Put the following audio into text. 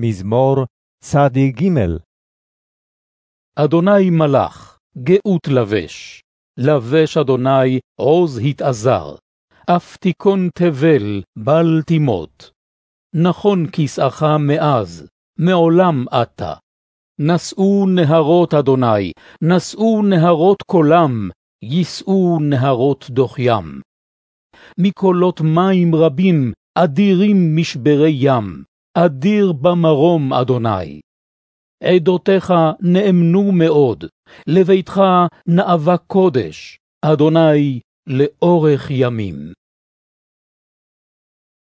מזמור צ"ג. אדוני מלך, גאות לבש, לבש אדוני עוז התעזר, אף תיכון תבל בל תימות. נכון כסאך מאז, מעולם אתה. נשאו נהרות אדוני, נשאו נהרות קולם, יישאו נהרות דוחיים. מקולות מים רבים, אדירים משברי ים, אדיר במרום אדוני. עדותיך נאמנו מאוד, לביתך נאווה קודש, אדוני לאורך ימים.